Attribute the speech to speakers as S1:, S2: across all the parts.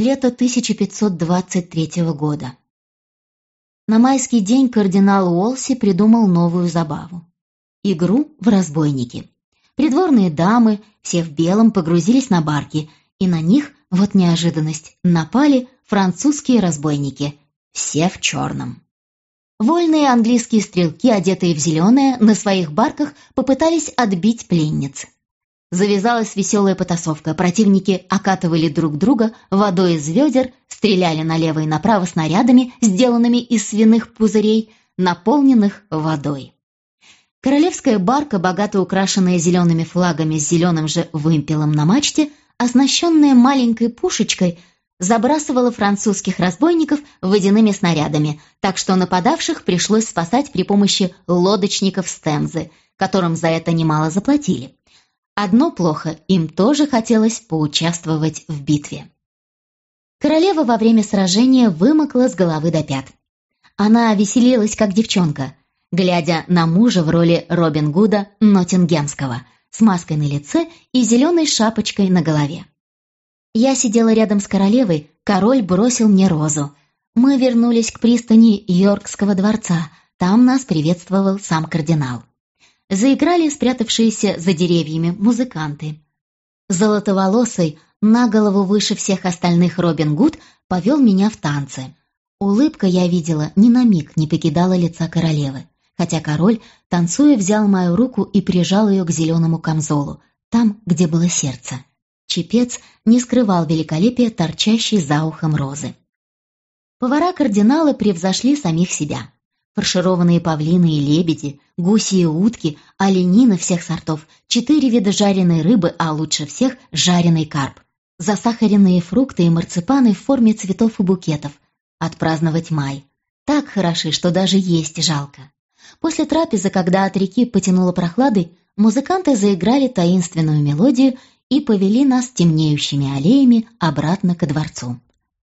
S1: лето 1523 года. На майский день кардинал Уолси придумал новую забаву. Игру в разбойники. Придворные дамы, все в белом, погрузились на барки, и на них, вот неожиданность, напали французские разбойники, все в черном. Вольные английские стрелки, одетые в зеленое, на своих барках попытались отбить пленниц. Завязалась веселая потасовка. Противники окатывали друг друга водой из ведер, стреляли налево и направо снарядами, сделанными из свиных пузырей, наполненных водой. Королевская барка, богато украшенная зелеными флагами с зеленым же вымпелом на мачте, оснащенная маленькой пушечкой, забрасывала французских разбойников водяными снарядами, так что нападавших пришлось спасать при помощи лодочников с Темзы, которым за это немало заплатили. Одно плохо, им тоже хотелось поучаствовать в битве. Королева во время сражения вымокла с головы до пят. Она веселилась, как девчонка, глядя на мужа в роли Робин Гуда Ноттингемского, с маской на лице и зеленой шапочкой на голове. Я сидела рядом с королевой, король бросил мне розу. Мы вернулись к пристани Йоркского дворца, там нас приветствовал сам кардинал заиграли спрятавшиеся за деревьями музыканты. Золотоволосый, на голову выше всех остальных Робин Гуд, повел меня в танцы. Улыбка, я видела, ни на миг не покидала лица королевы, хотя король, танцуя, взял мою руку и прижал ее к зеленому камзолу, там, где было сердце. Чепец не скрывал великолепия торчащей за ухом розы. Повара кардинала превзошли самих себя фаршированные павлины и лебеди, гуси и утки, оленина всех сортов, четыре вида жареной рыбы, а лучше всех жареный карп, засахаренные фрукты и марципаны в форме цветов и букетов. Отпраздновать май. Так хороши, что даже есть жалко. После трапезы, когда от реки потянуло прохладой, музыканты заиграли таинственную мелодию и повели нас темнеющими аллеями обратно ко дворцу.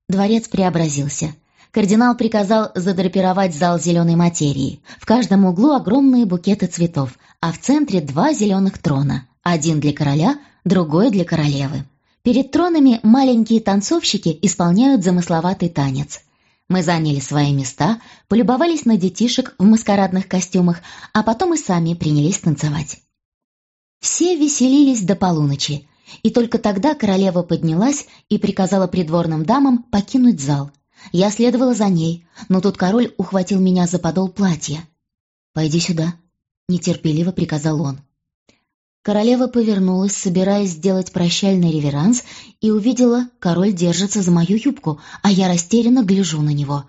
S1: Дворец преобразился – кардинал приказал задрапировать зал зеленой материи. В каждом углу огромные букеты цветов, а в центре два зеленых трона. Один для короля, другой для королевы. Перед тронами маленькие танцовщики исполняют замысловатый танец. Мы заняли свои места, полюбовались на детишек в маскарадных костюмах, а потом и сами принялись танцевать. Все веселились до полуночи, и только тогда королева поднялась и приказала придворным дамам покинуть зал, я следовала за ней, но тут король ухватил меня за подол платья. «Пойди сюда», — нетерпеливо приказал он. Королева повернулась, собираясь сделать прощальный реверанс, и увидела, король держится за мою юбку, а я растерянно гляжу на него.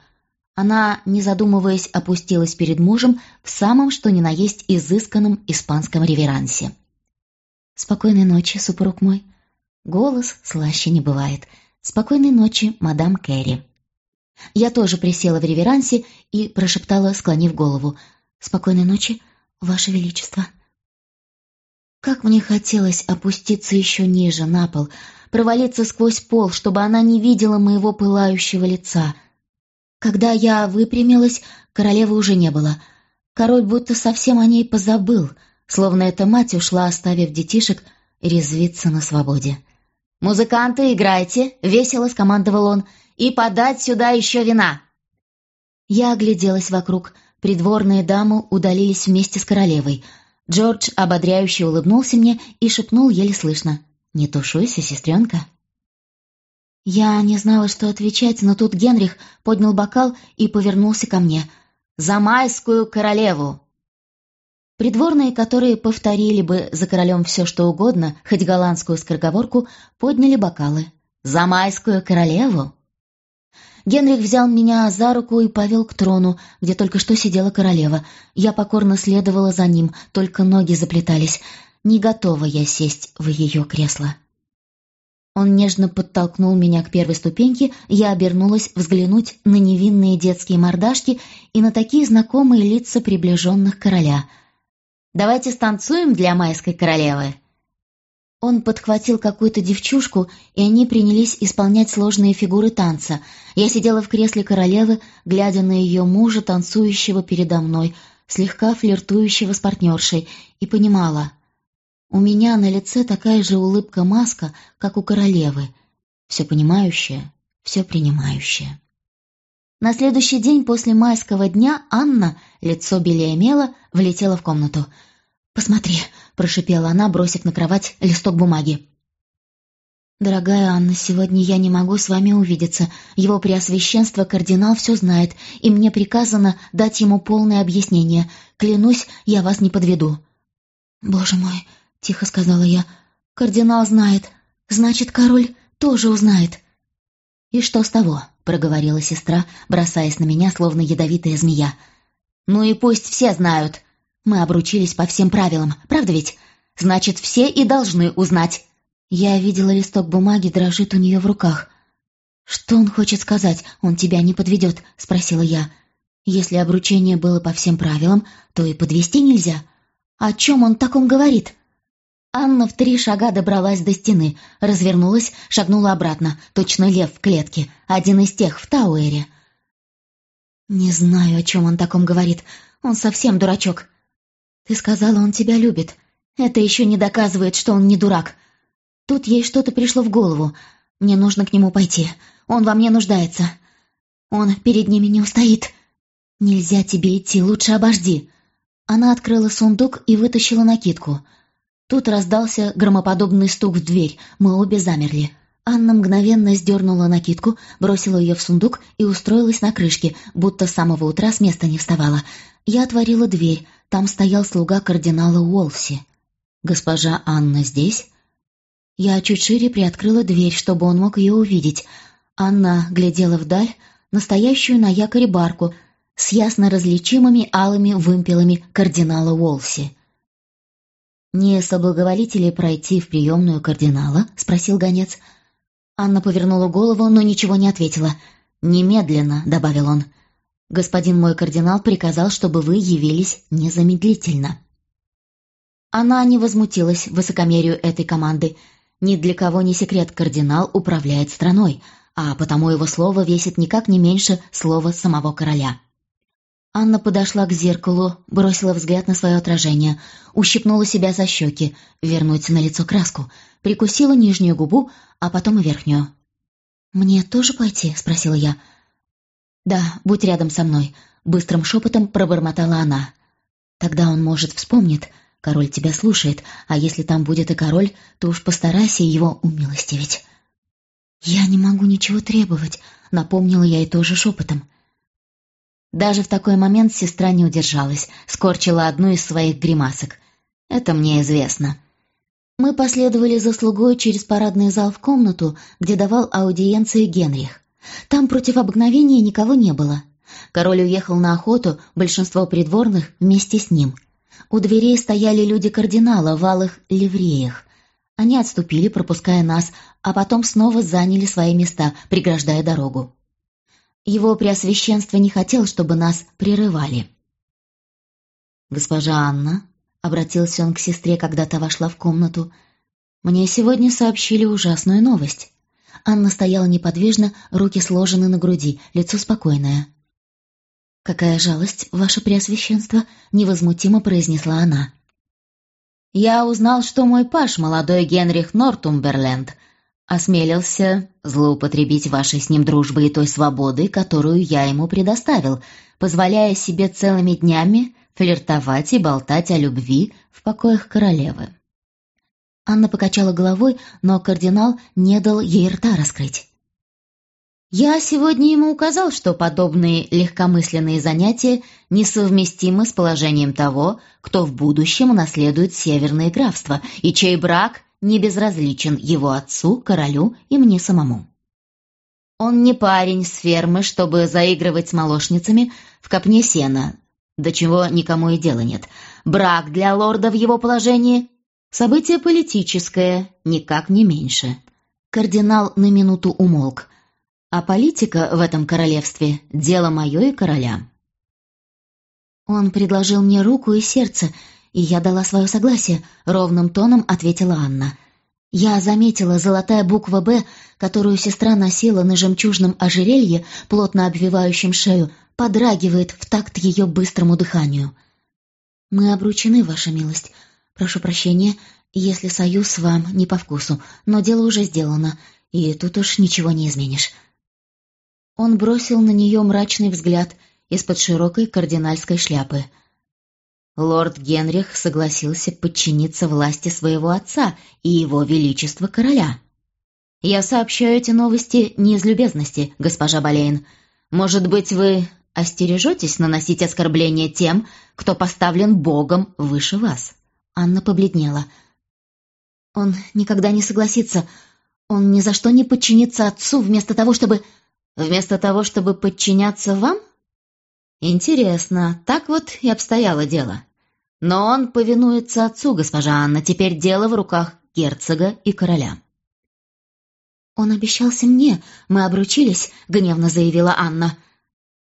S1: Она, не задумываясь, опустилась перед мужем в самом что ни на есть изысканном испанском реверансе. «Спокойной ночи, супруг мой». Голос слаще не бывает. «Спокойной ночи, мадам Кэрри». Я тоже присела в реверансе и прошептала, склонив голову. «Спокойной ночи, Ваше Величество». Как мне хотелось опуститься еще ниже, на пол, провалиться сквозь пол, чтобы она не видела моего пылающего лица. Когда я выпрямилась, королевы уже не было. Король будто совсем о ней позабыл, словно эта мать ушла, оставив детишек резвиться на свободе. «Музыканты, играйте!» — весело скомандовал он — и подать сюда еще вина!» Я огляделась вокруг. Придворные дамы удалились вместе с королевой. Джордж ободряюще улыбнулся мне и шепнул еле слышно. «Не тушуйся, сестренка». Я не знала, что отвечать, но тут Генрих поднял бокал и повернулся ко мне. «За майскую королеву!» Придворные, которые повторили бы за королем все, что угодно, хоть голландскую скороговорку, подняли бокалы. «За майскую королеву!» Генрих взял меня за руку и повел к трону, где только что сидела королева. Я покорно следовала за ним, только ноги заплетались. Не готова я сесть в ее кресло. Он нежно подтолкнул меня к первой ступеньке, я обернулась взглянуть на невинные детские мордашки и на такие знакомые лица приближенных короля. «Давайте станцуем для майской королевы», он подхватил какую-то девчушку, и они принялись исполнять сложные фигуры танца. Я сидела в кресле королевы, глядя на ее мужа, танцующего передо мной, слегка флиртующего с партнершей, и понимала. У меня на лице такая же улыбка-маска, как у королевы. Все понимающая, все принимающая. На следующий день после майского дня Анна, лицо белее мела, влетела в комнату. «Посмотри», — прошипела она, бросив на кровать листок бумаги. «Дорогая Анна, сегодня я не могу с вами увидеться. Его преосвященство кардинал все знает, и мне приказано дать ему полное объяснение. Клянусь, я вас не подведу». «Боже мой», — тихо сказала я, — «кардинал знает. Значит, король тоже узнает». «И что с того?» — проговорила сестра, бросаясь на меня, словно ядовитая змея. «Ну и пусть все знают. Мы обручились по всем правилам, правда ведь? Значит, все и должны узнать». Я видела листок бумаги, дрожит у нее в руках. «Что он хочет сказать? Он тебя не подведет?» — спросила я. «Если обручение было по всем правилам, то и подвести нельзя. О чем он таком говорит?» Анна в три шага добралась до стены, развернулась, шагнула обратно, точно лев в клетке, один из тех в Тауэре. «Не знаю, о чем он таком говорит. Он совсем дурачок. Ты сказала, он тебя любит. Это еще не доказывает, что он не дурак. Тут ей что-то пришло в голову. Мне нужно к нему пойти. Он во мне нуждается. Он перед ними не устоит. Нельзя тебе идти, лучше обожди. Она открыла сундук и вытащила накидку. Тут раздался громоподобный стук в дверь. Мы обе замерли. Анна мгновенно сдернула накидку, бросила ее в сундук и устроилась на крышке, будто с самого утра с места не вставала. Я отворила дверь. Там стоял слуга кардинала Уолси. «Госпожа Анна здесь?» Я чуть шире приоткрыла дверь, чтобы он мог ее увидеть. Анна глядела вдаль, настоящую на якоре барку, с ясно различимыми алыми вымпелами кардинала Уолси. «Не соблаговолите ли пройти в приемную кардинала?» — спросил гонец. Анна повернула голову, но ничего не ответила. «Немедленно», — добавил он. «Господин мой кардинал приказал, чтобы вы явились незамедлительно». Она не возмутилась высокомерию этой команды — ни для кого не секрет, кардинал управляет страной, а потому его слово весит никак не меньше слова самого короля. Анна подошла к зеркалу, бросила взгляд на свое отражение, ущипнула себя за щеки, вернуть на лицо краску, прикусила нижнюю губу, а потом и верхнюю. «Мне тоже пойти?» — спросила я. «Да, будь рядом со мной», — быстрым шепотом пробормотала она. «Тогда он, может, вспомнит, Король тебя слушает, а если там будет и король, то уж постарайся его умилостивить». «Я не могу ничего требовать», — напомнила я и тоже шепотом. Даже в такой момент сестра не удержалась, скорчила одну из своих гримасок. «Это мне известно». Мы последовали за слугой через парадный зал в комнату, где давал аудиенции Генрих. Там против обыкновения никого не было. Король уехал на охоту, большинство придворных вместе с ним — у дверей стояли люди кардинала в алых ливреях. Они отступили, пропуская нас, а потом снова заняли свои места, преграждая дорогу. Его преосвященство не хотел, чтобы нас прерывали. «Госпожа Анна», — обратился он к сестре, когда та вошла в комнату, — «мне сегодня сообщили ужасную новость». Анна стояла неподвижно, руки сложены на груди, лицо спокойное. «Какая жалость, ваше преосвященство!» — невозмутимо произнесла она. «Я узнал, что мой паш, молодой Генрих Нортумберленд, осмелился злоупотребить вашей с ним дружбой и той свободой, которую я ему предоставил, позволяя себе целыми днями флиртовать и болтать о любви в покоях королевы». Анна покачала головой, но кардинал не дал ей рта раскрыть. Я сегодня ему указал, что подобные легкомысленные занятия несовместимы с положением того, кто в будущем унаследует северные графства и чей брак не безразличен его отцу, королю и мне самому. Он не парень с фермы, чтобы заигрывать с молочницами в копне сена, до чего никому и дела нет. Брак для лорда в его положении — событие политическое, никак не меньше. Кардинал на минуту умолк — а политика в этом королевстве — дело мое и короля. Он предложил мне руку и сердце, и я дала свое согласие, ровным тоном ответила Анна. Я заметила золотая буква «Б», которую сестра носила на жемчужном ожерелье, плотно обвивающем шею, подрагивает в такт ее быстрому дыханию. «Мы обручены, ваша милость. Прошу прощения, если союз вам не по вкусу, но дело уже сделано, и тут уж ничего не изменишь. Он бросил на нее мрачный взгляд из-под широкой кардинальской шляпы. Лорд Генрих согласился подчиниться власти своего отца и его величества короля. «Я сообщаю эти новости не из любезности, госпожа Болейн. Может быть, вы остережетесь наносить оскорбления тем, кто поставлен Богом выше вас?» Анна побледнела. «Он никогда не согласится. Он ни за что не подчинится отцу вместо того, чтобы...» «Вместо того, чтобы подчиняться вам?» «Интересно, так вот и обстояло дело. Но он повинуется отцу, госпожа Анна. Теперь дело в руках герцога и короля». «Он обещался мне. Мы обручились», — гневно заявила Анна.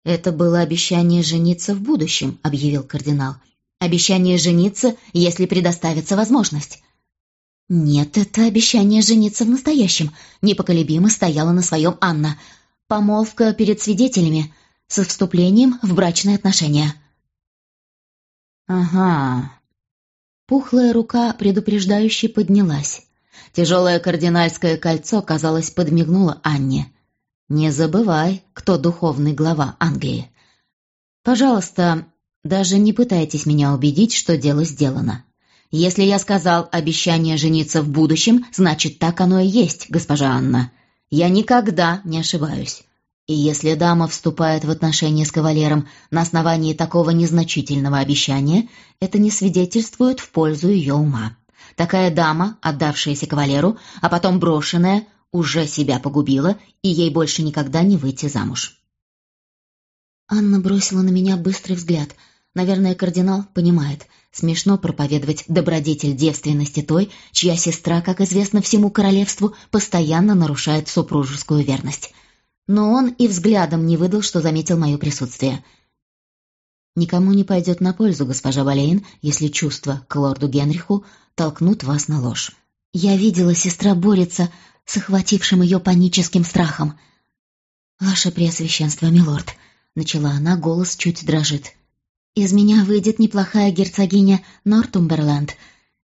S1: «Это было обещание жениться в будущем», — объявил кардинал. «Обещание жениться, если предоставится возможность». «Нет, это обещание жениться в настоящем», — непоколебимо стояла на своем Анна. «Помолвка перед свидетелями, со вступлением в брачные отношения». «Ага». Пухлая рука предупреждающе поднялась. Тяжелое кардинальское кольцо, казалось, подмигнуло Анне. «Не забывай, кто духовный глава Англии. Пожалуйста, даже не пытайтесь меня убедить, что дело сделано. Если я сказал обещание жениться в будущем, значит, так оно и есть, госпожа Анна. Я никогда не ошибаюсь. И если дама вступает в отношения с кавалером на основании такого незначительного обещания, это не свидетельствует в пользу ее ума. Такая дама, отдавшаяся кавалеру, а потом брошенная, уже себя погубила, и ей больше никогда не выйти замуж. Анна бросила на меня быстрый взгляд. Наверное, кардинал понимает. Смешно проповедовать добродетель девственности той, чья сестра, как известно всему королевству, постоянно нарушает супружескую верность. Но он и взглядом не выдал, что заметил мое присутствие. Никому не пойдет на пользу, госпожа Валейн, если чувства к лорду Генриху толкнут вас на ложь. Я видела, сестра борется с охватившим ее паническим страхом. «Ваше Преосвященство, милорд», — начала она, голос чуть дрожит. «Из меня выйдет неплохая герцогиня Нортумберленд.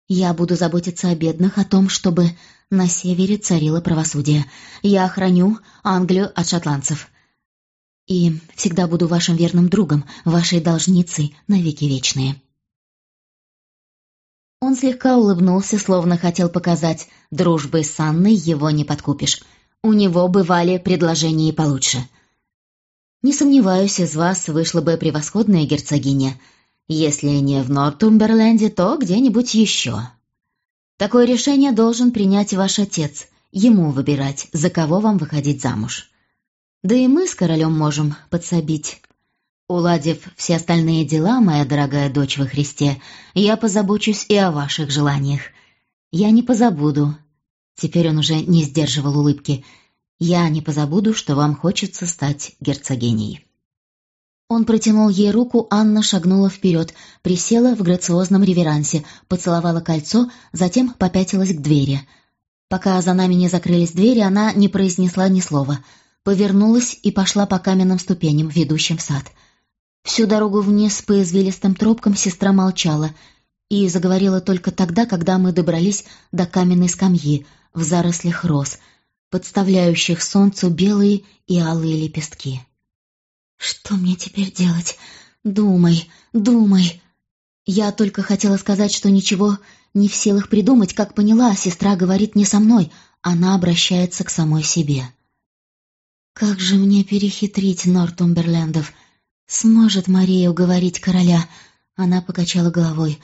S1: Я буду заботиться о бедных, о том, чтобы на севере царило правосудие. Я охраню Англию от шотландцев. И всегда буду вашим верным другом, вашей должницей навеки вечные». Он слегка улыбнулся, словно хотел показать, дружбой с Анной его не подкупишь. У него бывали предложения и получше. Не сомневаюсь, из вас вышла бы превосходная герцогиня. Если не в Нортумберленде, то где-нибудь еще. Такое решение должен принять ваш отец, ему выбирать, за кого вам выходить замуж. Да и мы с королем можем подсобить. Уладив все остальные дела, моя дорогая дочь во Христе, я позабочусь и о ваших желаниях. Я не позабуду. Теперь он уже не сдерживал улыбки. Я не позабуду, что вам хочется стать герцогиней. Он протянул ей руку, Анна шагнула вперед, присела в грациозном реверансе, поцеловала кольцо, затем попятилась к двери. Пока за нами не закрылись двери, она не произнесла ни слова. Повернулась и пошла по каменным ступеням, ведущим в сад — Всю дорогу вниз по извилистым тропкам сестра молчала и заговорила только тогда, когда мы добрались до каменной скамьи в зарослях роз, подставляющих солнцу белые и алые лепестки. «Что мне теперь делать? Думай, думай!» Я только хотела сказать, что ничего не в силах придумать, как поняла, сестра говорит не со мной, она обращается к самой себе. «Как же мне перехитрить Нортумберлендов?» «Сможет Мария уговорить короля?» Она покачала головой.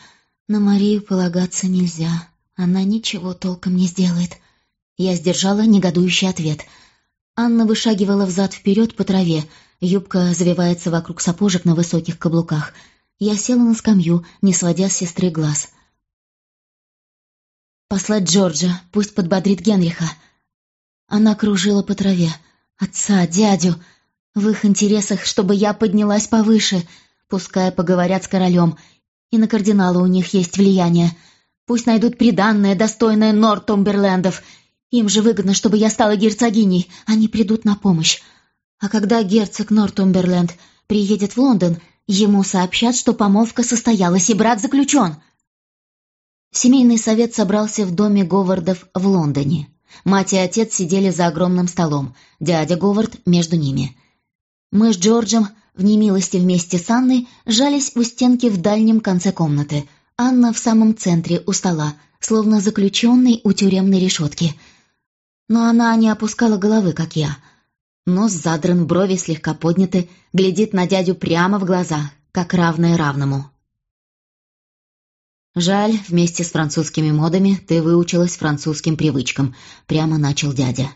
S1: «На Марию полагаться нельзя. Она ничего толком не сделает». Я сдержала негодующий ответ. Анна вышагивала взад-вперед по траве. Юбка завивается вокруг сапожек на высоких каблуках. Я села на скамью, не сводя с сестры глаз. «Послать Джорджа, пусть подбодрит Генриха». Она кружила по траве. «Отца, дядю!» В их интересах, чтобы я поднялась повыше, пускай поговорят с королем, и на кардинала у них есть влияние. Пусть найдут приданное, достойное Нортумберлендов. Им же выгодно, чтобы я стала герцогиней, они придут на помощь. А когда герцог Нортумберленд приедет в Лондон, ему сообщат, что помолвка состоялась и брак заключен. Семейный совет собрался в доме Говардов в Лондоне. Мать и отец сидели за огромным столом, дядя Говард между ними — Мы с Джорджем в немилости вместе с Анной жались у стенки в дальнем конце комнаты. Анна в самом центре, у стола, словно заключенный у тюремной решетки. Но она не опускала головы, как я. Нос задран, брови слегка подняты, глядит на дядю прямо в глаза, как равное равному. «Жаль, вместе с французскими модами ты выучилась французским привычкам», — прямо начал дядя.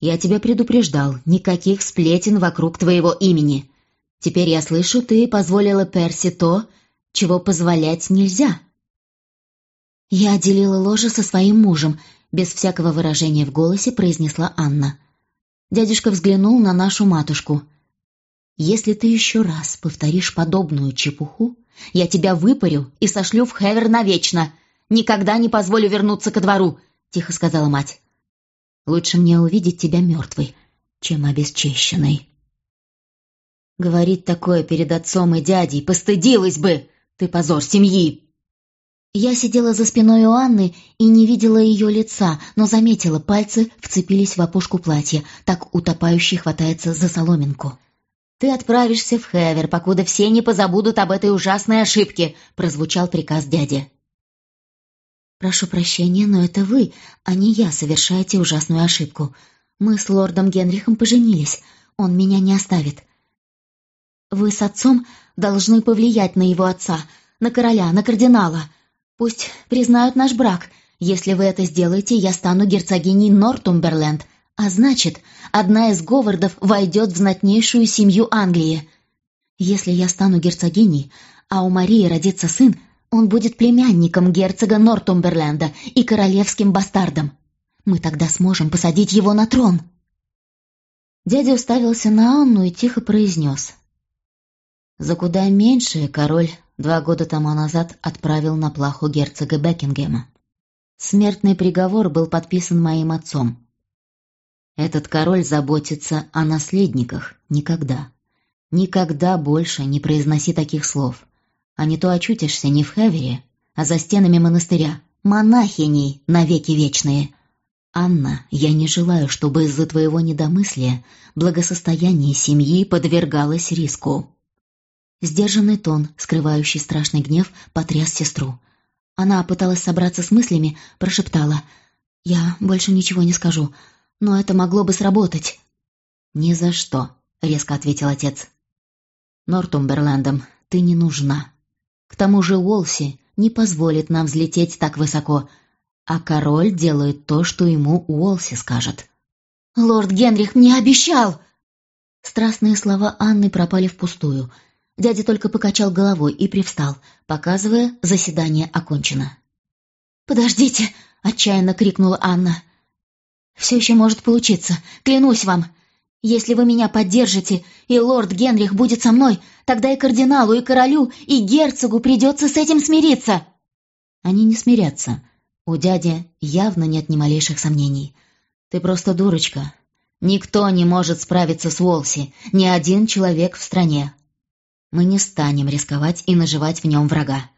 S1: «Я тебя предупреждал, никаких сплетен вокруг твоего имени. Теперь я слышу, ты позволила Перси то, чего позволять нельзя». «Я делила ложе со своим мужем», — без всякого выражения в голосе произнесла Анна. Дядюшка взглянул на нашу матушку. «Если ты еще раз повторишь подобную чепуху, я тебя выпарю и сошлю в Хевер навечно. Никогда не позволю вернуться ко двору», — тихо сказала мать. «Лучше мне увидеть тебя мертвой, чем обесчещенной». Говорить такое перед отцом и дядей постыдилась бы! Ты позор семьи!» Я сидела за спиной у Анны и не видела ее лица, но заметила, пальцы вцепились в опушку платья, так утопающий хватается за соломинку. «Ты отправишься в Хевер, покуда все не позабудут об этой ужасной ошибке», — прозвучал приказ дяди. «Прошу прощения, но это вы, а не я, совершаете ужасную ошибку. Мы с лордом Генрихом поженились. Он меня не оставит. Вы с отцом должны повлиять на его отца, на короля, на кардинала. Пусть признают наш брак. Если вы это сделаете, я стану герцогиней Нортумберленд, а значит, одна из Говардов войдет в знатнейшую семью Англии. Если я стану герцогиней, а у Марии родится сын, он будет племянником герцога Нортумберленда и королевским бастардом. Мы тогда сможем посадить его на трон». Дядя уставился на Анну и тихо произнес. «За куда меньшее король два года тому назад отправил на плаху герцога Бекингема. Смертный приговор был подписан моим отцом. Этот король заботится о наследниках никогда. Никогда больше не произноси таких слов. А не то очутишься не в Хевере, а за стенами монастыря, монахиней навеки вечные. Анна, я не желаю, чтобы из-за твоего недомыслия благосостояние семьи подвергалось риску. Сдержанный тон, скрывающий страшный гнев, потряс сестру. Она пыталась собраться с мыслями, прошептала. «Я больше ничего не скажу но это могло бы сработать». «Ни за что», — резко ответил отец. «Нортумберлендам ты не нужна. К тому же Уолси не позволит нам взлететь так высоко, а король делает то, что ему Уолси скажет». «Лорд Генрих мне обещал!» Страстные слова Анны пропали впустую. Дядя только покачал головой и привстал, показывая, заседание окончено. «Подождите!» — отчаянно крикнула Анна. Все еще может получиться, клянусь вам. Если вы меня поддержите, и лорд Генрих будет со мной, тогда и кардиналу, и королю, и герцогу придется с этим смириться». Они не смирятся. У дяди явно нет ни малейших сомнений. «Ты просто дурочка. Никто не может справиться с Волси, ни один человек в стране. Мы не станем рисковать и наживать в нем врага.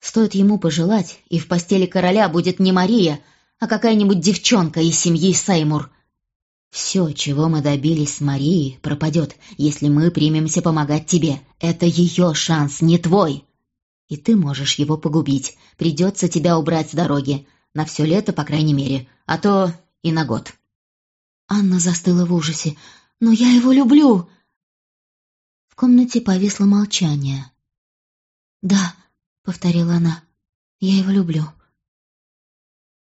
S1: Стоит ему пожелать, и в постели короля будет не Мария, а какая-нибудь девчонка из семьи Сеймур. Все, чего мы добились с Марией, пропадет, если мы примемся помогать тебе. Это ее шанс, не твой. И ты можешь его погубить. Придется тебя убрать с дороги. На все лето, по крайней мере. А то и на год. Анна застыла в ужасе. «Но я его люблю!» В комнате повисло молчание. «Да», — повторила она, — «я его люблю».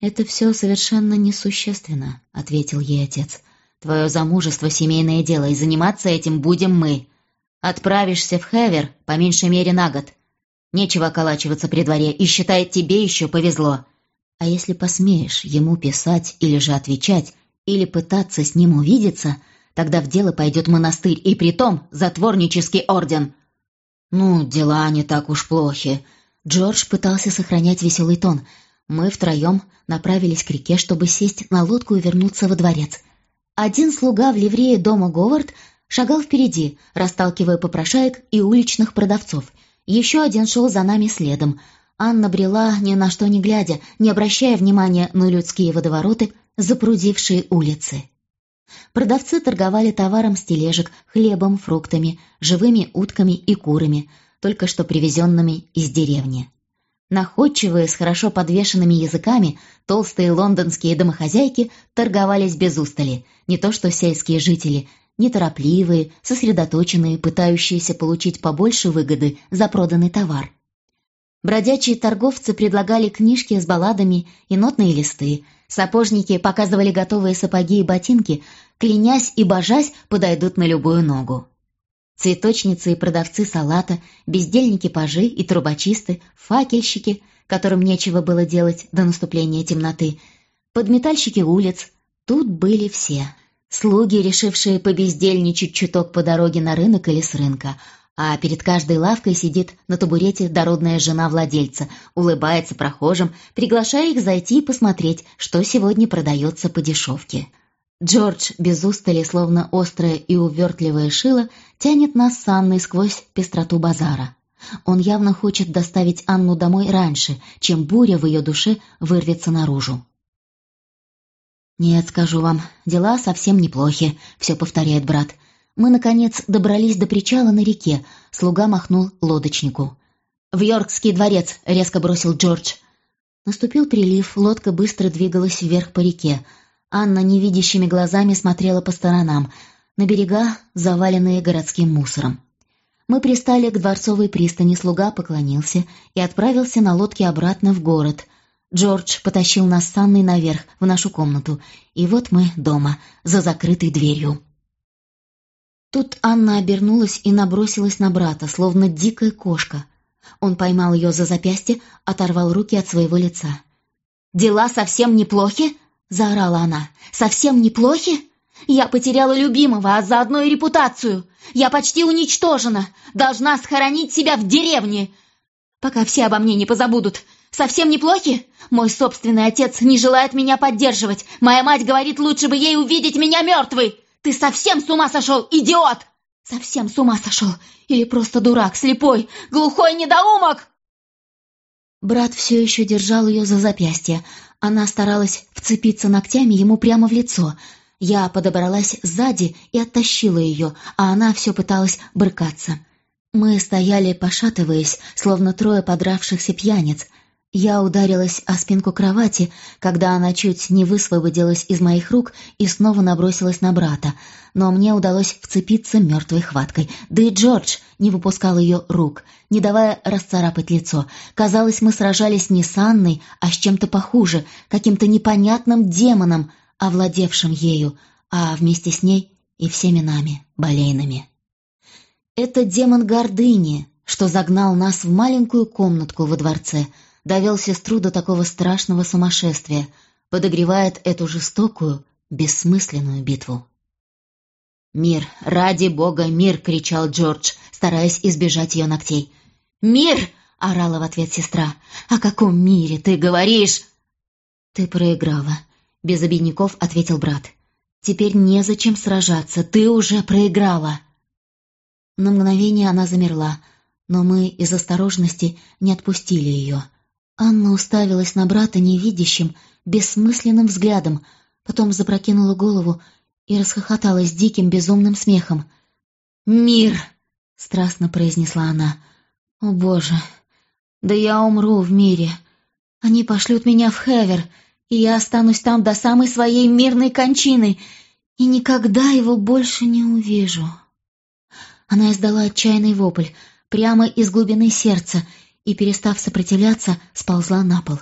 S1: «Это все совершенно несущественно», — ответил ей отец. «Твое замужество — семейное дело, и заниматься этим будем мы. Отправишься в Хевер, по меньшей мере, на год. Нечего околачиваться при дворе, и, считай, тебе еще повезло. А если посмеешь ему писать или же отвечать, или пытаться с ним увидеться, тогда в дело пойдет монастырь, и притом затворнический орден». «Ну, дела не так уж плохи». Джордж пытался сохранять веселый тон — мы втроем направились к реке, чтобы сесть на лодку и вернуться во дворец. Один слуга в ливрее дома Говард шагал впереди, расталкивая попрошаек и уличных продавцов. Еще один шел за нами следом. Анна брела, ни на что не глядя, не обращая внимания на людские водовороты, запрудившие улицы. Продавцы торговали товаром с тележек, хлебом, фруктами, живыми утками и курами, только что привезенными из деревни. Находчивые, с хорошо подвешенными языками, толстые лондонские домохозяйки торговались без устали, не то что сельские жители, неторопливые, сосредоточенные, пытающиеся получить побольше выгоды за проданный товар. Бродячие торговцы предлагали книжки с балладами и нотные листы, сапожники показывали готовые сапоги и ботинки, клянясь и божась подойдут на любую ногу. Цветочницы и продавцы салата, бездельники-пажи и трубочисты, факельщики, которым нечего было делать до наступления темноты, подметальщики улиц. Тут были все. Слуги, решившие побездельничать чуток по дороге на рынок или с рынка, а перед каждой лавкой сидит на табурете дородная жена владельца, улыбается прохожим, приглашая их зайти и посмотреть, что сегодня продается по дешевке. Джордж без устали, словно острое и увертливое шило, тянет нас с Анной сквозь пестроту базара. Он явно хочет доставить Анну домой раньше, чем буря в ее душе вырвется наружу. «Нет, скажу вам, дела совсем неплохи», — все повторяет брат. «Мы, наконец, добрались до причала на реке», — слуга махнул лодочнику. «В Йоркский дворец», — резко бросил Джордж. Наступил прилив, лодка быстро двигалась вверх по реке — Анна невидящими глазами смотрела по сторонам, на берега, заваленные городским мусором. Мы пристали к дворцовой пристани, слуга поклонился и отправился на лодке обратно в город. Джордж потащил нас с Анной наверх, в нашу комнату, и вот мы дома, за закрытой дверью. Тут Анна обернулась и набросилась на брата, словно дикая кошка. Он поймал ее за запястье, оторвал руки от своего лица. «Дела совсем неплохи?» — заорала она. «Совсем неплохи? Я потеряла любимого, а заодно и репутацию. Я почти уничтожена. Должна схоронить себя в деревне. Пока все обо мне не позабудут. Совсем неплохи? Мой собственный отец не желает меня поддерживать. Моя мать говорит, лучше бы ей увидеть меня мертвой. Ты совсем с ума сошел, идиот! Совсем с ума сошел? Или просто дурак, слепой, глухой недоумок?» Брат все еще держал ее за запястье, она старалась вцепиться ногтями ему прямо в лицо. Я подобралась сзади и оттащила ее, а она все пыталась брыкаться. Мы стояли, пошатываясь, словно трое подравшихся пьяниц. Я ударилась о спинку кровати, когда она чуть не высвободилась из моих рук и снова набросилась на брата, но мне удалось вцепиться мертвой хваткой. Да и Джордж не выпускал ее рук, не давая расцарапать лицо. Казалось, мы сражались не с Анной, а с чем-то похуже, каким-то непонятным демоном, овладевшим ею, а вместе с ней и всеми нами, болейными. Это демон гордыни, что загнал нас в маленькую комнатку во дворце — довел сестру до такого страшного сумасшествия, подогревает эту жестокую, бессмысленную битву. «Мир! Ради бога, мир!» — кричал Джордж, стараясь избежать ее ногтей. «Мир!» — орала в ответ сестра. «О каком мире ты говоришь?» «Ты проиграла», — без обидников ответил брат. «Теперь незачем сражаться, ты уже проиграла». На мгновение она замерла, но мы из осторожности не отпустили ее — Анна уставилась на брата невидящим, бессмысленным взглядом, потом запрокинула голову и расхохоталась диким безумным смехом. «Мир!» — страстно произнесла она. «О, Боже! Да я умру в мире! Они пошлют меня в Хевер, и я останусь там до самой своей мирной кончины, и никогда его больше не увижу!» Она издала отчаянный вопль прямо из глубины сердца — и, перестав сопротивляться, сползла на пол.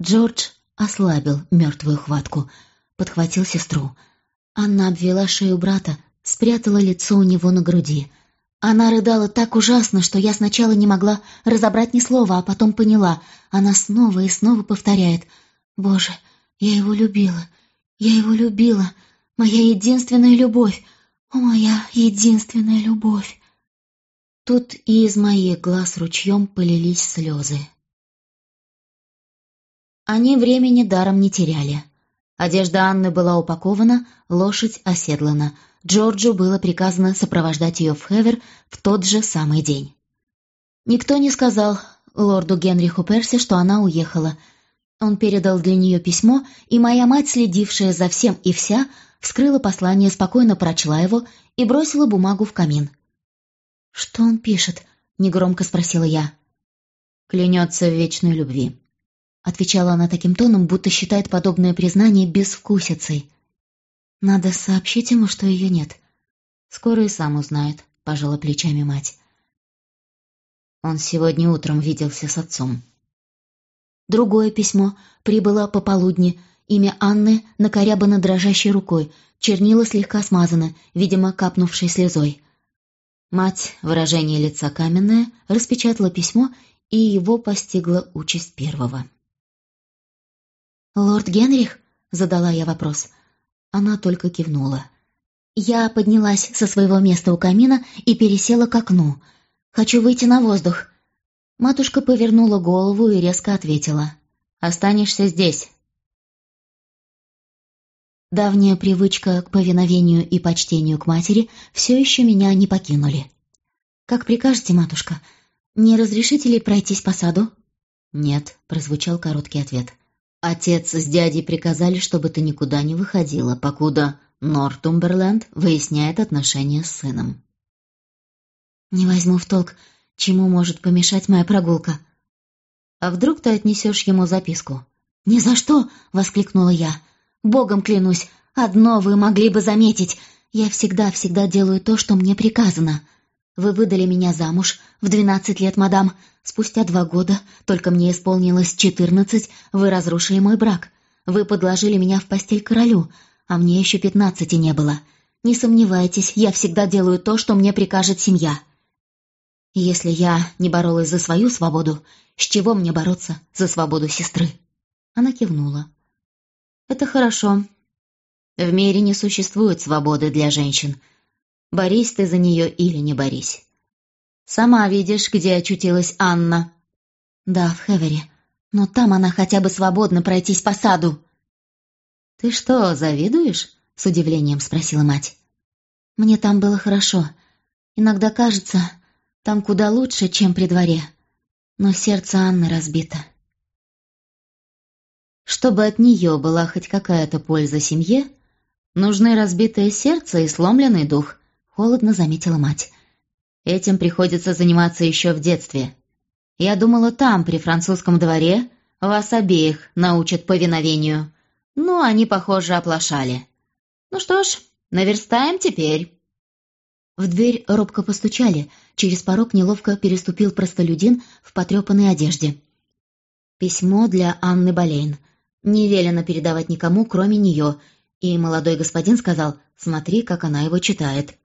S1: Джордж ослабил мертвую хватку, подхватил сестру. Анна обвела шею брата, спрятала лицо у него на груди. Она рыдала так ужасно, что я сначала не могла разобрать ни слова, а потом поняла. Она снова и снова повторяет. «Боже, я его любила, я его любила, моя единственная любовь, о, моя единственная любовь!» Тут и из моих глаз ручьем полились слезы. Они времени даром не теряли. Одежда Анны была упакована, лошадь оседлана. Джорджу было приказано сопровождать ее в Хевер в тот же самый день. Никто не сказал лорду Генриху Перси, что она уехала. Он передал для нее письмо, и моя мать, следившая за всем и вся, вскрыла послание, спокойно прочла его и бросила бумагу в камин. «Что он пишет?» — негромко спросила я.
S2: «Клянется в вечной любви», —
S1: отвечала она таким тоном, будто считает подобное признание безвкусицей. «Надо сообщить ему, что ее нет».
S2: «Скоро и сам узнает», — пожала плечами мать. Он сегодня утром виделся с отцом.
S1: Другое письмо прибыло пополудни. Имя Анны накорябано дрожащей рукой, чернила слегка смазаны, видимо, капнувшей слезой. Мать, выражение лица каменное, распечатала письмо, и его постигла участь первого. «Лорд Генрих?» — задала я вопрос. Она только кивнула. Я поднялась со своего места у камина и пересела к окну. «Хочу выйти на воздух». Матушка повернула голову и резко ответила. «Останешься здесь». Давняя привычка к повиновению и почтению к матери все еще меня не покинули. «Как прикажете, матушка, не разрешите ли пройтись по саду?»
S2: «Нет», — прозвучал короткий ответ. «Отец с дядей приказали, чтобы ты никуда не выходила, покуда Нортумберленд выясняет отношения с сыном».
S1: «Не возьму в толк, чему может помешать моя прогулка».
S2: «А вдруг ты отнесешь ему записку?»
S1: «Ни за что!» — воскликнула я. «Богом клянусь, одно вы могли бы заметить. Я всегда-всегда делаю то, что мне приказано. Вы выдали меня замуж в двенадцать лет, мадам. Спустя два года, только мне исполнилось четырнадцать, вы разрушили мой брак. Вы подложили меня в постель королю, а мне еще пятнадцати не было. Не сомневайтесь, я всегда делаю то, что мне прикажет семья. Если я не боролась за свою свободу, с чего мне бороться за свободу сестры? Она кивнула.
S2: Это хорошо. В мире не существует свободы для женщин — Борись ты за нее или не борись. Сама видишь, где очутилась Анна.
S1: Да, в Хевере. Но там она хотя бы свободно пройтись по саду.
S2: Ты что, завидуешь? С удивлением спросила мать.
S1: Мне там было хорошо. Иногда кажется, там куда лучше, чем при дворе. Но сердце Анны разбито.
S2: Чтобы от нее была хоть какая-то польза семье, нужны разбитое сердце и сломленный дух, холодно заметила мать. Этим приходится заниматься еще в детстве. Я думала, там, при французском дворе, вас обеих научат повиновению. Но они, похоже, оплошали. Ну что ж, наверстаем теперь.
S1: В дверь робко постучали. Через порог неловко переступил простолюдин в потрепанной одежде. Письмо для Анны Болейн. Не велено передавать никому, кроме нее. И молодой господин сказал, смотри, как она его читает.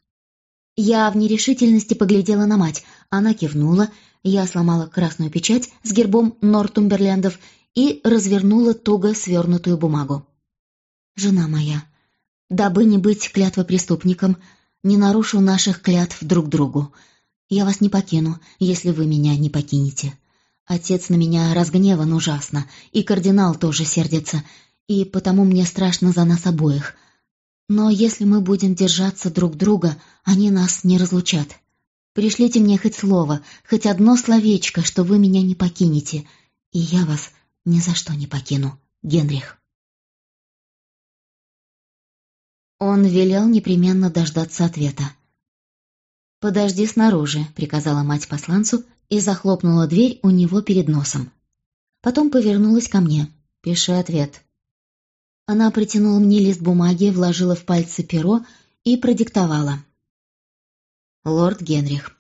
S1: Я в нерешительности поглядела на мать. Она кивнула, я сломала красную печать с гербом Нортумберлендов и развернула туго свернутую бумагу. «Жена моя, дабы не быть клятвопреступником, не нарушу наших клятв друг другу. Я вас не покину, если вы меня не покинете. Отец на меня разгневан ужасно, и кардинал тоже сердится, и потому мне страшно за нас обоих — но если мы будем держаться друг друга, они нас не разлучат. Пришлите мне хоть слово, хоть одно словечко, что вы меня не покинете, и я вас ни за что не покину, Генрих. Он велел непременно дождаться ответа. «Подожди снаружи», — приказала мать посланцу и захлопнула дверь у него перед носом. Потом повернулась ко мне. «Пиши ответ. Она протянула мне лист бумаги, вложила в пальцы перо и продиктовала. «Лорд Генрих,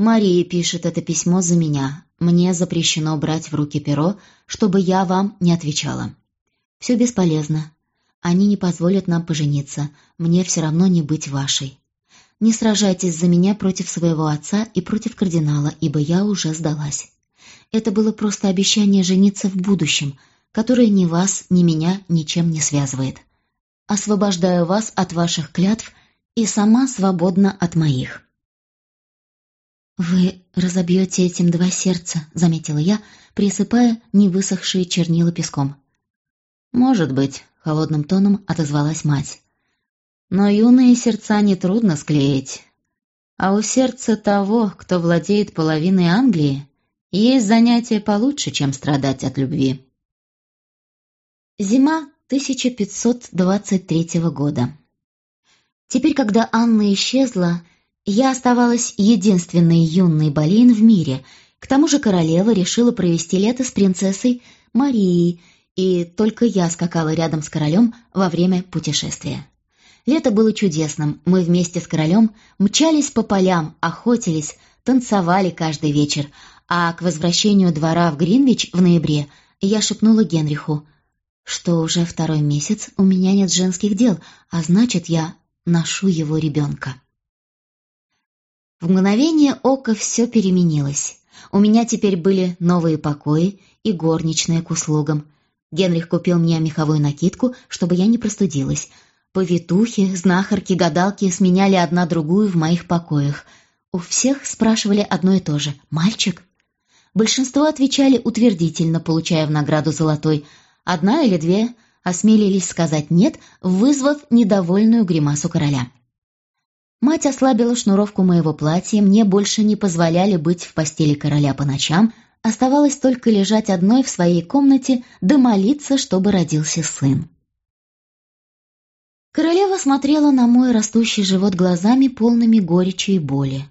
S1: Мария пишет это письмо за меня. Мне запрещено брать в руки перо, чтобы я вам не отвечала. Все бесполезно. Они не позволят нам пожениться. Мне все равно не быть вашей. Не сражайтесь за меня против своего отца и против кардинала, ибо я уже сдалась. Это было просто обещание жениться в будущем — которое ни вас, ни меня ничем не связывает. Освобождаю вас от ваших клятв и сама свободна от моих». «Вы разобьете этим два сердца», — заметила я, присыпая невысохшие чернила песком. «Может быть», — холодным тоном отозвалась мать. «Но юные сердца нетрудно склеить. А у сердца того, кто владеет половиной Англии, есть занятие получше, чем страдать от любви». Зима 1523 года. Теперь, когда Анна исчезла, я оставалась единственной юной Болейн в мире. К тому же королева решила провести лето с принцессой Марией, и только я скакала рядом с королем во время путешествия. Лето было чудесным. Мы вместе с королем мчались по полям, охотились, танцевали каждый вечер, а к возвращению двора в Гринвич в ноябре я шепнула Генриху, что уже второй месяц у меня нет женских дел, а значит, я ношу его ребенка. В мгновение ока все переменилось. У меня теперь были новые покои и горничная к услугам. Генрих купил мне меховую накидку, чтобы я не простудилась. Повитухи, знахарки, гадалки сменяли одна другую в моих покоях. У всех спрашивали одно и то же «Мальчик?». Большинство отвечали утвердительно, получая в награду золотой. Одна или две осмелились сказать «нет», вызвав недовольную гримасу короля. Мать ослабила шнуровку моего платья, мне больше не позволяли быть в постели короля по ночам, оставалось только лежать одной в своей комнате да молиться, чтобы родился сын. Королева смотрела на мой растущий живот глазами, полными горечи и боли.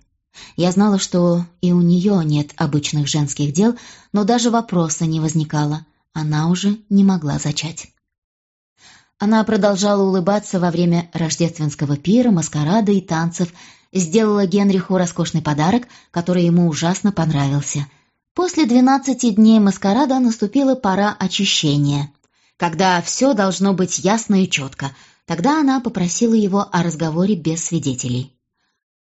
S1: Я знала, что и у нее нет обычных женских дел, но даже вопроса не возникало. Она уже не могла зачать. Она продолжала улыбаться во время рождественского пира, маскарада и танцев, сделала Генриху роскошный подарок, который ему ужасно понравился. После двенадцати дней маскарада наступила пора очищения, когда все должно быть ясно и четко. Тогда она попросила его о разговоре без свидетелей.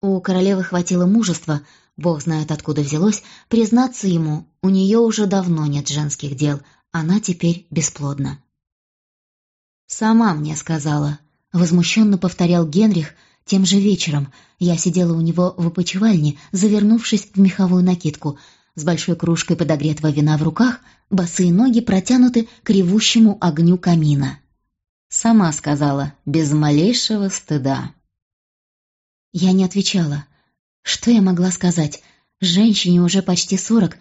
S1: У королевы хватило мужества, бог знает откуда взялось, признаться ему, у нее уже давно нет женских дел, она теперь бесплодна. «Сама мне сказала», — возмущенно повторял Генрих тем же вечером. Я сидела у него в опочивальне, завернувшись в меховую накидку, с большой кружкой подогретого вина в руках, босые ноги протянуты к ревущему огню камина. Сама сказала, без малейшего стыда. Я не отвечала. Что я могла сказать? Женщине уже почти сорок.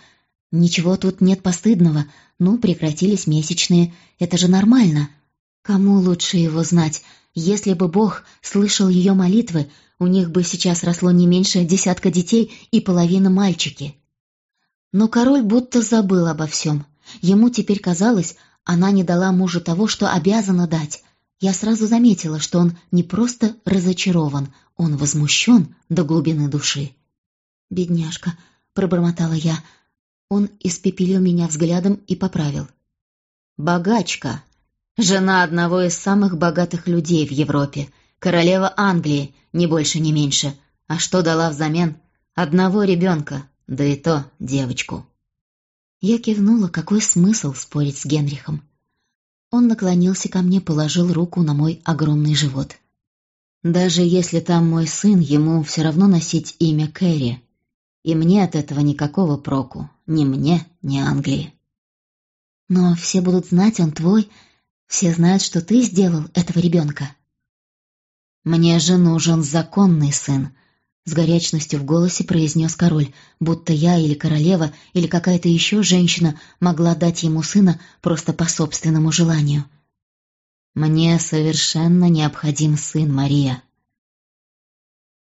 S1: Ничего тут нет постыдного. Ну, прекратились месячные. Это же нормально. Кому лучше его знать? Если бы Бог слышал ее молитвы, у них бы сейчас росло не меньше десятка детей и половина мальчики. Но король будто забыл обо всем. Ему теперь казалось, она не дала мужу того, что обязана дать. Я сразу заметила, что он не просто разочарован, он возмущен до глубины души. «Бедняжка», — пробормотала я. Он испепелил меня взглядом и поправил. «Богачка, жена одного из самых богатых людей в Европе, королева Англии, ни больше, ни меньше. А что дала взамен? Одного ребенка, да и то девочку». Я кивнула, какой смысл спорить с Генрихом. Он наклонился ко мне, положил руку на мой огромный живот. Даже если там мой сын, ему все равно носить имя Кэрри. И мне от этого никакого проку. Ни мне, ни Англии. Но все будут знать, он твой. Все знают, что ты сделал этого ребенка. Мне же нужен законный сын, с горячностью в голосе произнес король, будто я или королева, или какая-то еще женщина могла дать ему сына просто по собственному желанию. Мне совершенно необходим сын, Мария.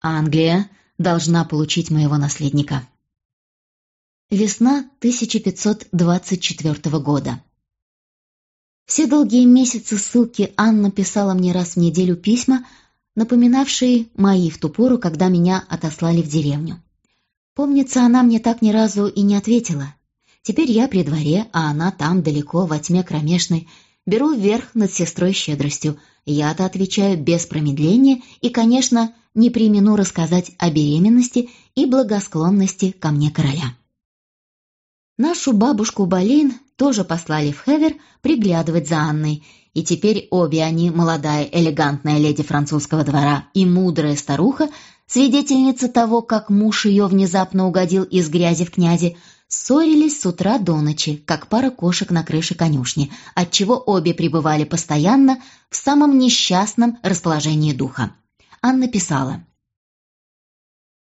S1: Англия должна получить моего наследника. Весна 1524 года. Все долгие месяцы ссылки Анна писала мне раз в неделю письма, напоминавшие мои в ту пору, когда меня отослали в деревню. Помнится, она мне так ни разу и не ответила. Теперь я при дворе, а она там, далеко, во тьме кромешной, беру вверх над сестрой щедростью. Я-то отвечаю без промедления и, конечно, не примену рассказать о беременности и благосклонности ко мне короля. Нашу бабушку Болейн тоже послали в Хевер приглядывать за Анной, и теперь обе они, молодая элегантная леди французского двора и мудрая старуха, свидетельница того, как муж ее внезапно угодил из грязи в князи, ссорились с утра до ночи, как пара кошек на крыше конюшни, отчего обе пребывали постоянно в самом несчастном расположении духа. Анна писала.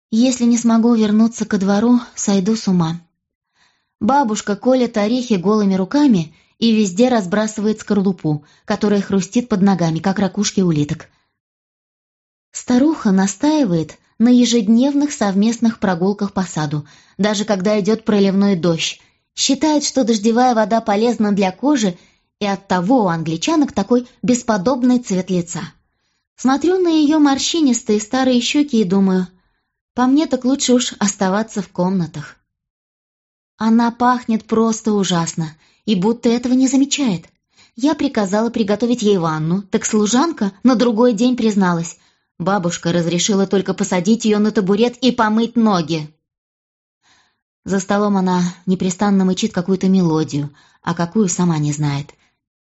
S1: «Если не смогу вернуться ко двору, сойду с ума. Бабушка колет орехи голыми руками и везде разбрасывает скорлупу, которая хрустит под ногами, как ракушки улиток. Старуха настаивает на ежедневных совместных прогулках по саду, даже когда идет проливной дождь, считает, что дождевая вода полезна для кожи, и оттого у англичанок такой бесподобный цвет лица. Смотрю на ее морщинистые старые щеки и думаю, по мне так лучше уж оставаться в комнатах. Она пахнет просто ужасно, и будто этого не замечает. Я приказала приготовить ей ванну, так служанка на другой день призналась. Бабушка разрешила только посадить ее на табурет и помыть ноги. За столом она непрестанно мычит какую-то мелодию, а какую сама не знает.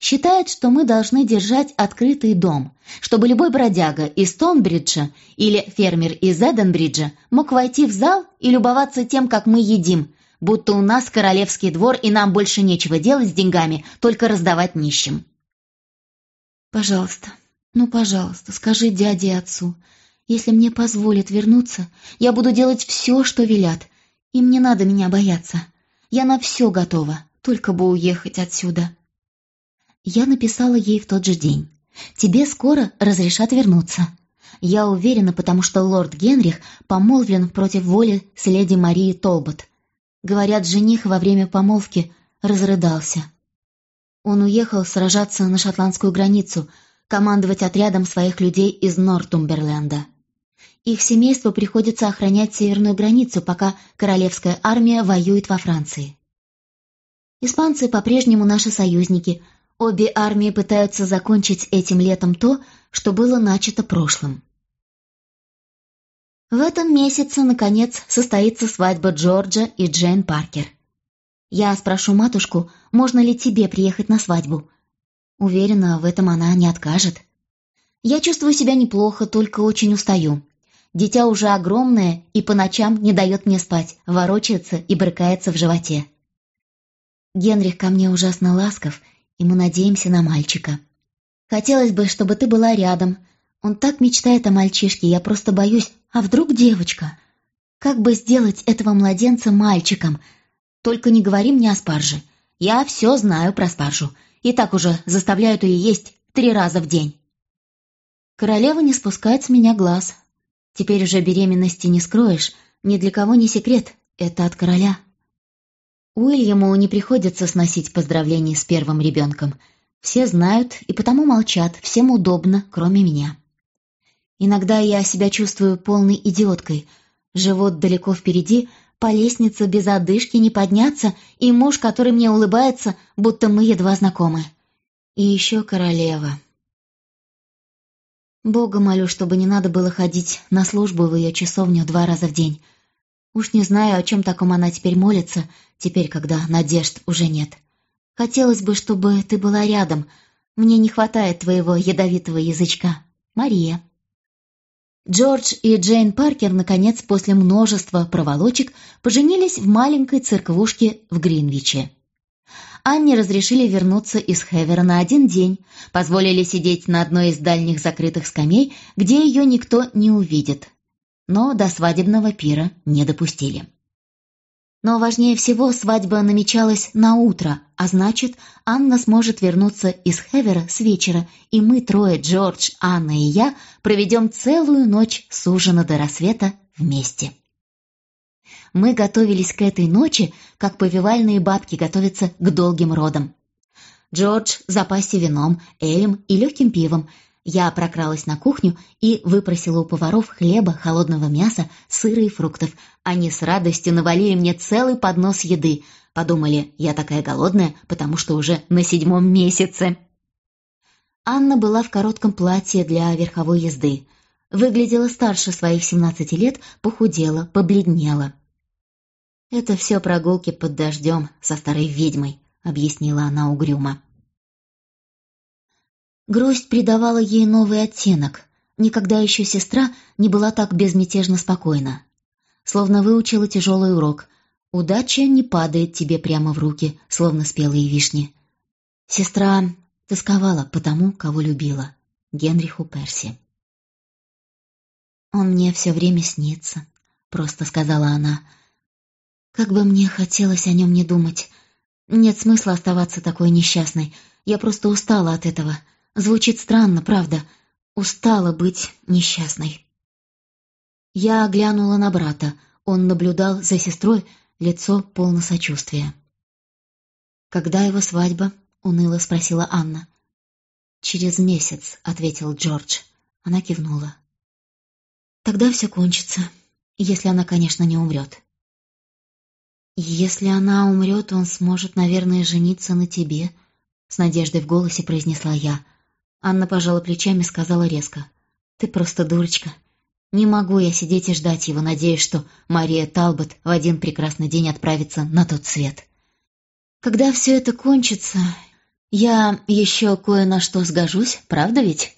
S1: Считает, что мы должны держать открытый дом, чтобы любой бродяга из Тонбриджа или фермер из Эденбриджа мог войти в зал и любоваться тем, как мы едим, будто у нас королевский двор и нам больше нечего делать с деньгами, только раздавать нищим. «Пожалуйста, ну, пожалуйста, скажи дяде и отцу, если мне позволят вернуться, я буду делать все, что велят. Им не надо меня бояться. Я на все готова, только бы уехать отсюда». Я написала ей в тот же день. «Тебе скоро разрешат вернуться». Я уверена, потому что лорд Генрих помолвлен против воли с леди Марией Толбот. Говорят, жених во время помолвки разрыдался. Он уехал сражаться на шотландскую границу, командовать отрядом своих людей из Нортумберленда. Их семейству приходится охранять северную границу, пока королевская армия воюет во Франции. Испанцы по-прежнему наши союзники. Обе армии пытаются закончить этим летом то, что было начато прошлым. В этом месяце, наконец, состоится свадьба Джорджа и Джейн Паркер. Я спрошу матушку, можно ли тебе приехать на свадьбу. Уверена, в этом она не откажет. Я чувствую себя неплохо, только очень устаю. Дитя уже огромное и по ночам не дает мне спать, ворочается и брыкается в животе. Генрих ко мне ужасно ласков, и мы надеемся на мальчика. Хотелось бы, чтобы ты была рядом. Он так мечтает о мальчишке, я просто боюсь, а вдруг девочка? Как бы сделать этого младенца мальчиком? Только не говори мне о спарже. Я все знаю про спаржу. И так уже заставляют ее есть три раза в день. Королева не спускает с меня глаз. Теперь уже беременности не скроешь. Ни для кого не секрет. Это от короля. Уильяму не приходится сносить поздравления с первым ребенком. Все знают и потому молчат, всем удобно, кроме меня. Иногда я себя чувствую полной идиоткой. Живот далеко впереди, по лестнице без одышки не подняться, и муж, который мне улыбается, будто мы едва знакомы. И еще королева. Бога молю, чтобы не надо было ходить на службу в ее часовню два раза в день. Уж не знаю, о чем таком она теперь молится, теперь, когда надежд уже нет. Хотелось бы, чтобы ты была рядом. Мне не хватает твоего ядовитого язычка. Мария. Джордж и Джейн Паркер, наконец, после множества проволочек, поженились в маленькой церквушке в Гринвиче. Анне разрешили вернуться из Хевера на один день, позволили сидеть на одной из дальних закрытых скамей, где ее никто не увидит. Но до свадебного пира не допустили. Но важнее всего свадьба намечалась на утро, а значит, Анна сможет вернуться из Хевера с вечера, и мы трое, Джордж, Анна и я, проведем целую ночь с ужина до рассвета вместе. Мы готовились к этой ночи, как повивальные бабки готовятся к долгим родам. Джордж запасся вином, элем и легким пивом – я прокралась на кухню и выпросила у поваров хлеба, холодного мяса, сыра и фруктов. Они с радостью навалили мне целый поднос еды. Подумали, я такая голодная, потому что уже на седьмом месяце. Анна была в коротком платье для верховой езды. Выглядела старше своих семнадцати лет, похудела, побледнела. «Это все прогулки под дождем со старой ведьмой», — объяснила она угрюмо. Грусть придавала ей новый оттенок. Никогда еще сестра не была так безмятежно спокойна. Словно выучила тяжелый урок. Удача не падает тебе прямо в руки, словно спелые вишни. Сестра тосковала по тому, кого любила. Генриху Перси. «Он мне все время снится», — просто сказала она. «Как бы мне хотелось о нем не думать. Нет смысла оставаться такой несчастной. Я просто устала от этого. Звучит странно, правда. Устала быть несчастной. Я глянула на брата. Он наблюдал за сестрой, лицо полно сочувствия. «Когда его свадьба?» — уныло спросила Анна. «Через месяц», — ответил Джордж. Она кивнула. «Тогда все кончится, если она, конечно, не умрет». «Если она умрет, он сможет, наверное, жениться на тебе», — с надеждой в голосе произнесла я. Анна пожала плечами и сказала резко. «Ты просто дурочка. Не могу я сидеть и ждать его, надеясь, что Мария Талбот в один прекрасный день отправится на тот свет. Когда все это кончится, я еще кое на что сгожусь, правда ведь?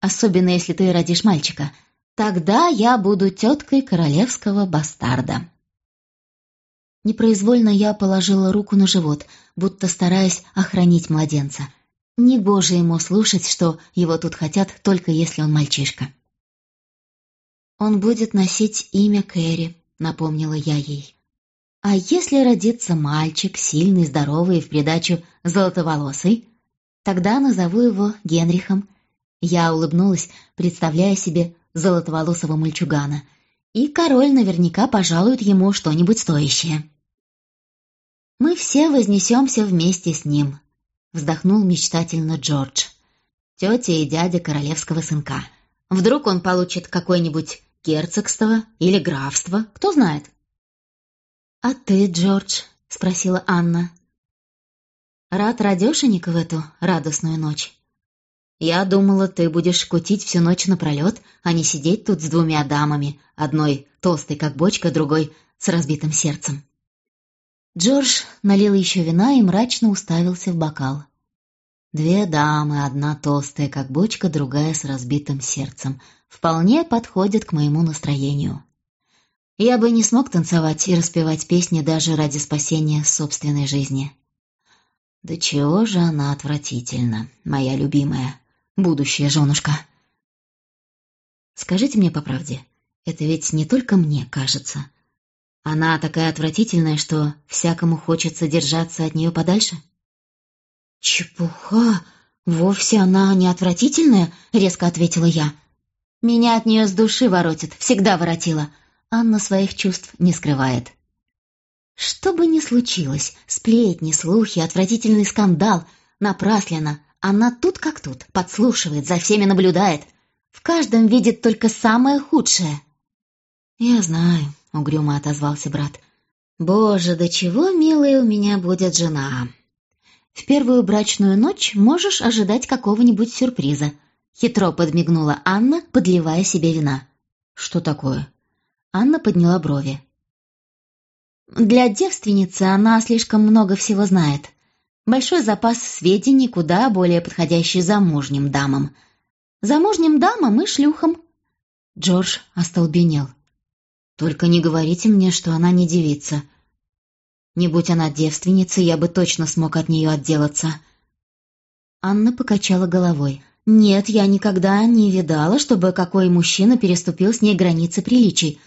S1: Особенно если ты родишь мальчика. Тогда я буду теткой королевского бастарда. Непроизвольно я положила руку на живот, будто стараясь охранить младенца. Негоже ему слушать, что его тут хотят, только если он мальчишка. «Он будет носить имя Кэрри», — напомнила я ей. А если родится мальчик, сильный, здоровый и в придачу золотоволосый, тогда назову его Генрихом. Я улыбнулась, представляя себе золотоволосого мальчугана, и король наверняка пожалует ему что-нибудь стоящее. «Мы все вознесемся вместе с ним», — вздохнул мечтательно Джордж. «Тетя и дядя королевского сынка. Вдруг он получит какое-нибудь герцогство или графство, кто знает?» «А ты, Джордж?» — спросила Анна. «Рад радешенек в эту радостную ночь?» «Я думала, ты будешь кутить всю ночь напролет, а не сидеть тут с двумя дамами, одной толстой, как бочка, другой с разбитым сердцем». Джордж налил еще вина и мрачно уставился в бокал. Две дамы, одна толстая, как бочка, другая с разбитым сердцем, вполне подходят к моему настроению. Я бы не смог танцевать и распевать песни даже ради спасения собственной жизни. Да чего же она отвратительна, моя любимая, будущая женушка. Скажите мне по правде, это ведь не только мне кажется. Она такая отвратительная, что всякому хочется держаться от нее подальше? Чепуха! Вовсе она не отвратительная, резко ответила я. Меня от нее с души воротит, всегда воротила. Анна своих чувств не скрывает. Что бы ни случилось, сплетни, слухи, отвратительный скандал, напрасленно, она тут как тут, подслушивает, за всеми наблюдает, в каждом видит только самое худшее. «Я знаю», — угрюмо отозвался брат. «Боже, до чего милая у меня будет жена!» «В первую брачную ночь можешь ожидать какого-нибудь сюрприза», — хитро подмигнула Анна, подливая себе вина. «Что такое?» Анна подняла брови. Для девственницы она слишком много всего знает. Большой запас сведений, куда более подходящий замужним дамам. Замужним дамам и шлюхам. Джордж остолбенел. «Только не говорите мне, что она не девица. Не будь она девственницей, я бы точно смог от нее отделаться». Анна покачала головой. «Нет, я никогда не видала, чтобы какой мужчина переступил с ней границы приличий.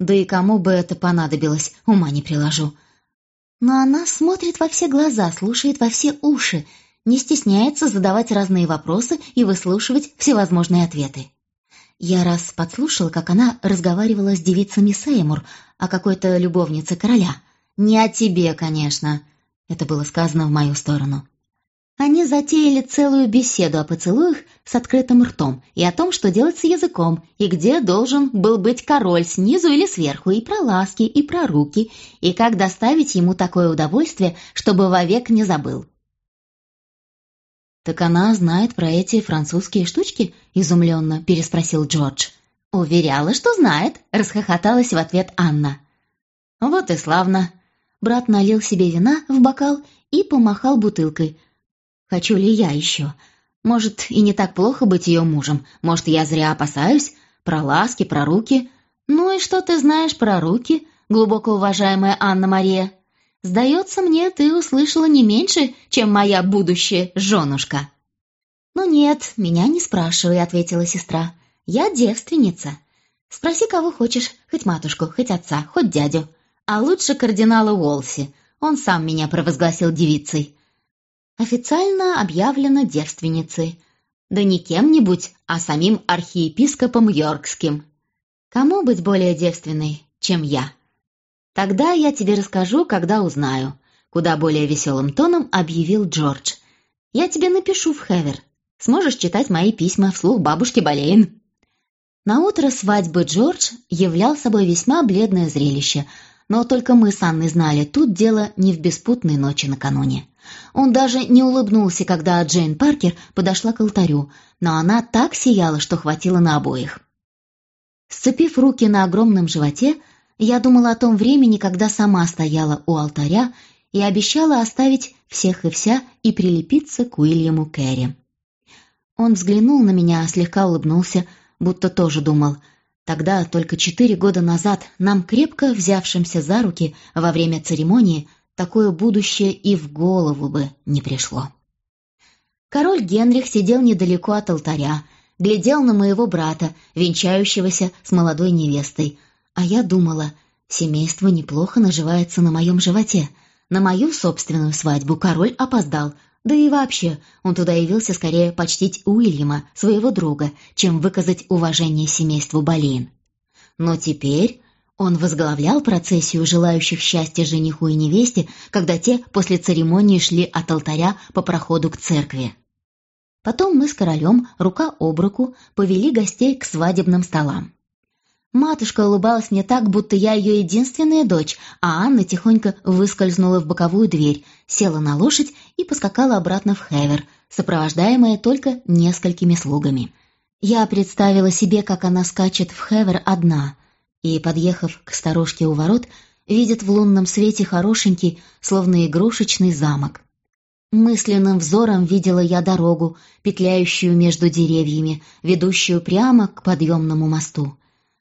S1: Да и кому бы это понадобилось, ума не приложу. Но она смотрит во все глаза, слушает во все уши, не стесняется задавать разные вопросы и выслушивать всевозможные ответы. Я раз подслушал, как она разговаривала с девицами Сеймур о какой-то любовнице короля. «Не о тебе, конечно», — это было сказано в мою сторону. Они затеяли целую беседу о поцелуях с открытым ртом и о том, что делать с языком, и где должен был быть король снизу или сверху, и про ласки, и про руки, и как доставить ему такое удовольствие, чтобы вовек не забыл. «Так она знает про эти французские штучки?» — изумленно переспросил Джордж. «Уверяла, что знает», — расхохоталась в ответ Анна. «Вот и славно». Брат налил себе вина в бокал и помахал бутылкой — Хочу ли я еще? Может, и не так плохо быть ее мужем. Может, я зря опасаюсь? Про ласки, про руки. Ну и что ты знаешь про руки, глубоко уважаемая Анна-Мария? Сдается мне, ты услышала не меньше, чем моя будущая женушка. «Ну нет, меня не спрашивай», — ответила сестра. «Я девственница. Спроси, кого хочешь, хоть матушку, хоть отца, хоть дядю. А лучше кардинала Уолси. Он сам меня провозгласил девицей. Официально объявлена девственницей. Да не кем-нибудь, а самим архиепископом Йоркским. Кому быть более девственной, чем я? Тогда я тебе расскажу, когда узнаю. Куда более веселым тоном объявил Джордж. Я тебе напишу в Хевер. Сможешь читать мои письма вслух бабушке Болейн. На утро свадьбы Джордж являл собой весьма бледное зрелище, но только мы с Анной знали, тут дело не в беспутной ночи накануне. Он даже не улыбнулся, когда Джейн Паркер подошла к алтарю, но она так сияла, что хватило на обоих. Сцепив руки на огромном животе, я думала о том времени, когда сама стояла у алтаря и обещала оставить всех и вся и прилепиться к Уильяму Кэрри. Он взглянул на меня, слегка улыбнулся, будто тоже думал. Тогда, только четыре года назад, нам, крепко взявшимся за руки во время церемонии, такое будущее и в голову бы не пришло. Король Генрих сидел недалеко от алтаря, глядел на моего брата, венчающегося с молодой невестой, а я думала, семейство неплохо наживается на моем животе. На мою собственную свадьбу король опоздал, да и вообще он туда явился скорее почтить Уильяма, своего друга, чем выказать уважение семейству Болейн. Но теперь он возглавлял процессию желающих счастья жениху и невесте, когда те после церемонии шли от алтаря по проходу к церкви. Потом мы с королем, рука об руку, повели гостей к свадебным столам. Матушка улыбалась мне так, будто я ее единственная дочь, а Анна тихонько выскользнула в боковую дверь, села на лошадь и поскакала обратно в Хевер, сопровождаемая только несколькими слугами. Я представила себе, как она скачет в Хевер одна, и, подъехав к сторожке у ворот, видит в лунном свете хорошенький, словно игрушечный замок. Мысленным взором видела я дорогу, петляющую между деревьями, ведущую прямо к подъемному мосту.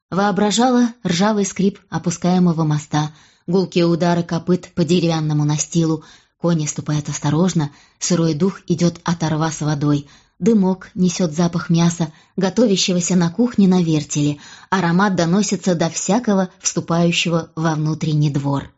S1: Воображала ржавый скрип опускаемого моста, гулкие удары копыт по деревянному настилу, кони ступают осторожно, сырой дух идет от орва с водой — Дымок несет запах мяса, готовящегося на кухне на вертеле. Аромат доносится до всякого вступающего во внутренний двор.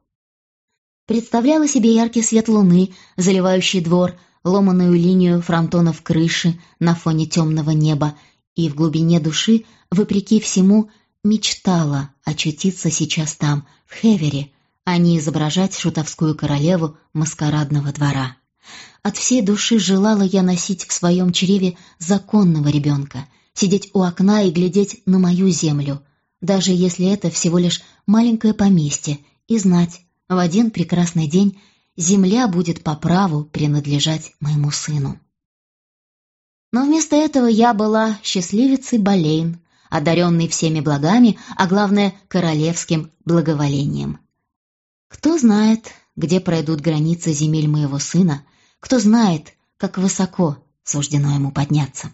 S1: Представляла себе яркий свет луны, заливающий двор, ломаную линию фронтонов крыши на фоне темного неба, и в глубине души, вопреки всему, мечтала очутиться сейчас там, в Хевере, а не изображать шутовскую королеву маскарадного двора. От всей души желала я носить в своем чреве законного ребенка, сидеть у окна и глядеть на мою землю, даже если это всего лишь маленькое поместье, и знать, в один прекрасный день земля будет по праву принадлежать моему сыну. Но вместо этого я была счастливицей Болейн, одаренной всеми благами, а главное — королевским благоволением. Кто знает, где пройдут границы земель моего сына — кто знает, как высоко суждено ему подняться.